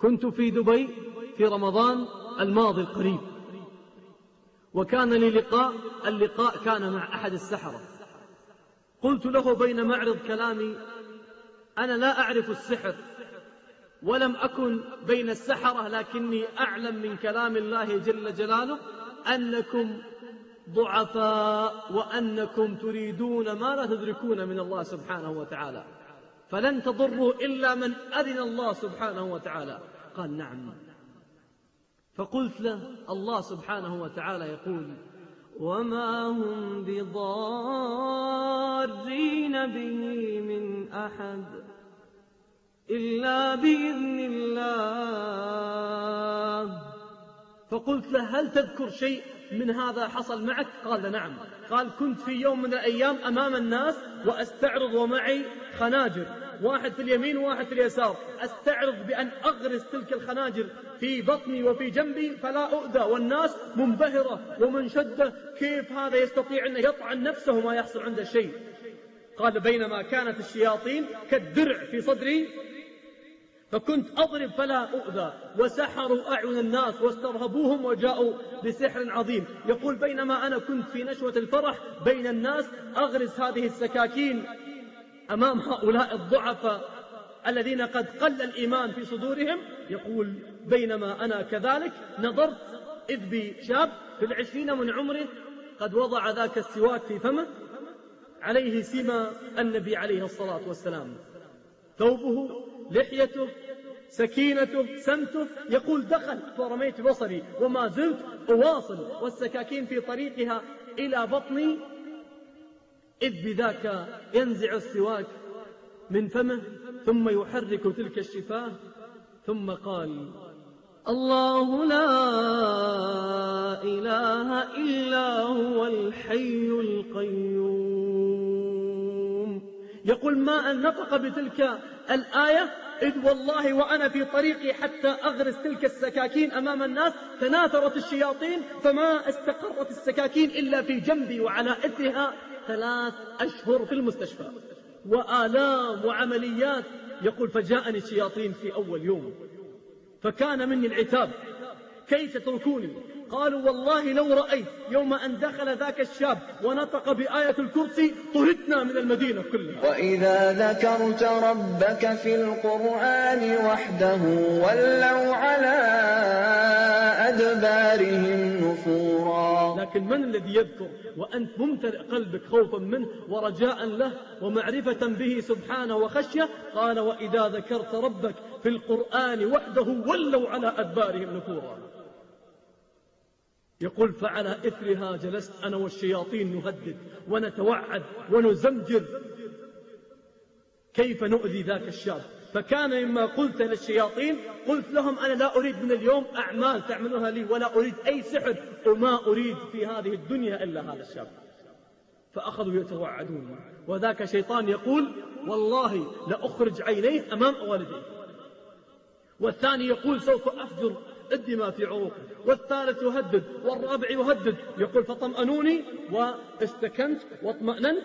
كنت في دبي في رمضان الماضي القريب. وكان لي لقاء اللقاء كان مع أحد السحرة. قلت له بين معرض كلامي أنا لا أعرف السحر ولم أكن بين السحرة لكني أعلم من كلام الله جل جلاله أنكم ضعفاء وأنكم تريدون ما لا تدركون من الله سبحانه وتعالى. فلن تضروا إلا من أذن الله سبحانه وتعالى. قال نعم. فقلت له الله سبحانه وتعالى يقول وما هم بضارين به من أحد إلا بإذن الله. فقلت له هل تذكر شيء من هذا حصل معك؟ قال نعم. قال كنت في يوم من الأيام أمام الناس وأستعرض ومعي خناجر واحد في اليمين وواحد في اليسار. أستعرض بأن أغرس تلك الخناجر في بطني وفي جنبي فلا أؤذى. والناس منبهرة ومنشدة كيف هذا يستطيع أن يطعن نفسه ما يحصل عنده شيء. قال بينما كانت الشياطين كالدرع في صدري فكنت أضرب فلا أؤذى. وسحروا أعين الناس واسترهبوهم وجاءوا بسحر عظيم. يقول بينما أنا كنت في نشوة الفرح بين الناس أغرس هذه السكاكين. أمام هؤلاء الضعفاء الذين قد قل الإيمان في صدورهم يقول بينما أنا كذلك نظرت إذ بشاب في العشرين من عمره قد وضع ذاك السواك في فمه عليه سيما النبي عليه الصلاة والسلام. ثوبه لحيته سكينته سمته يقول دخل فرميت بصري وما زلت أواصل والسكاكين في طريقها إلى بطني إذ بذاك ينزع السواك من فمه ثم يحرك تلك الشفاه ثم قال الله لا إله إلا هو الحي القيوم. يقول ما أن نطق بتلك الآية؟ إذ والله وأنا في طريقي حتى أغرس تلك السكاكين أمام الناس تناثرت الشياطين فما استقرت السكاكين إلا في جنبي وعلى إثرها ثلاث أشهر في المستشفى. وآلام وعمليات. يقول فجاءني الشياطين في أول يوم. فكان مني العتاب. كيف تتركوني قالوا والله لو رأيت يوم أن دخل ذاك الشاب ونطق بآية الكرسي طردنا من المدينة كلها. وإذا ذكرت ربك في القرآن وحده ولوا على أدبارهم. نفورا لكن من الذي يذكر وأنت ممتلئ قلبك خوفا منه ورجاء له ومعرفة به سبحانه وخشية؟ قال وإذا ذكرت ربك في القرآن وحده ولوا على أدبارهم نفورا. يقول فعلى إثرها جلست أنا والشياطين نهدد ونتوعد ونزمجر. كيف نؤذي ذاك الشاب؟ فكان مما قلت للشياطين قلت لهم أنا لا أريد من اليوم أعمال تعملونها لي ولا أريد أي سحر وما أريد في هذه الدنيا إلا هذا الشاب فأخذوا يتوعدون وذاك شيطان يقول والله لأخرج عينيه أمام والديه والثاني يقول سوف أفجر الدماء في عروقه. والثالث يهدد والرابع يهدد. يقول فطمأنوني واستكنت واطمأننت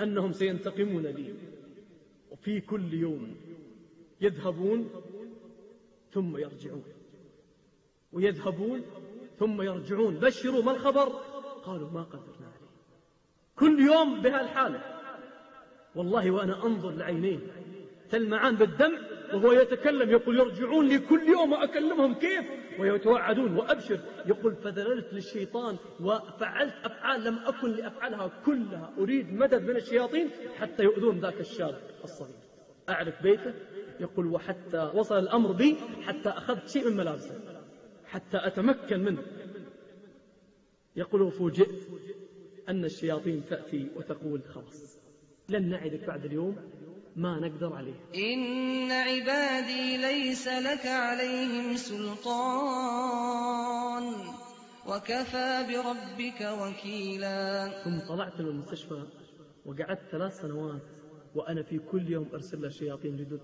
أنهم سينتقمون لي. وفي كل يوم يذهبون ثم يرجعون. ويذهبون ثم يرجعون. بشروا ما الخبر؟ قالوا ما قدرنا عليه. كل يوم بهالحالة. والله وأنا أنظر لعينيه. تلمعان بالدمع وهو يتكلم. يقول يرجعون لي كل يوم وأكلمهم كيف؟ ويتوعدون وأبشر. يقول فذللت للشيطان وفعلت أفعال لم أكن لأفعلها كلها. أريد مدد من الشياطين حتى يؤذون ذاك الشاب الصغير. أعرف بيته؟ يقول وحتى وصل الأمر بي حتى أخذت شيء من ملابسه حتى أتمكن منه. يقول وفوجئت أن الشياطين تأتي وتقول خلاص لن نعدك بعد اليوم ما نقدر عليه. إن عبادي ليس لك عليهم سلطان وكفى بربك وكيلا. ثم طلعت من المستشفى وقعدت ثلاث سنوات وأنا في كل يوم أرسل له شياطين جدد.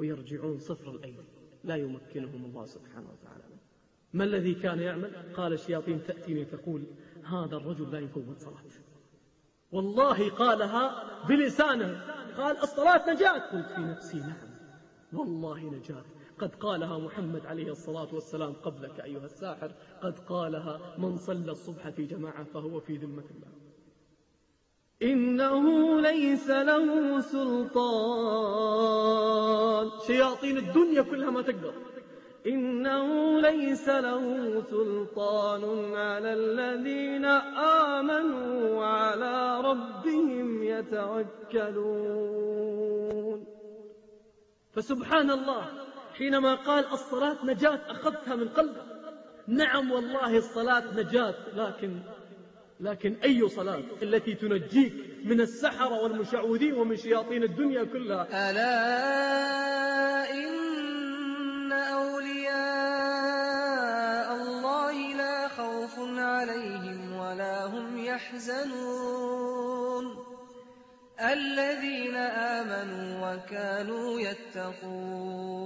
ويرجعون صفر الأيدي لا يمكنهم الله سبحانه وتعالى. ما الذي كان يعمل؟ قال الشياطين تأتيني تقول هذا الرجل لا يفوت صلاة. والله قالها بلسانه. قال الصلاة نجاة. قلت في نفسي نعم. والله نجاة. قد قالها محمد عليه الصلاة والسلام قبلك أيها الساحر. قد قالها من صلى الصبح في جماعة فهو في ذمة الله. إنه ليس له سلطان. شياطين الدنيا كلها ما تقدر. إنه ليس له سلطان على الذين آمنوا وعلى ربهم يتوكلون. فسبحان الله حينما قال الصلاة نجاة أخذتها من قلبك نعم والله الصلاة نجاة لكن لكن أي صلاة التي تنجيك من السحرة والمشعوذين ومن شياطين الدنيا كلها؟ ألا إن أولياء الله لا خوف عليهم ولا هم يحزنون. الذين آمنوا وكانوا يتقون.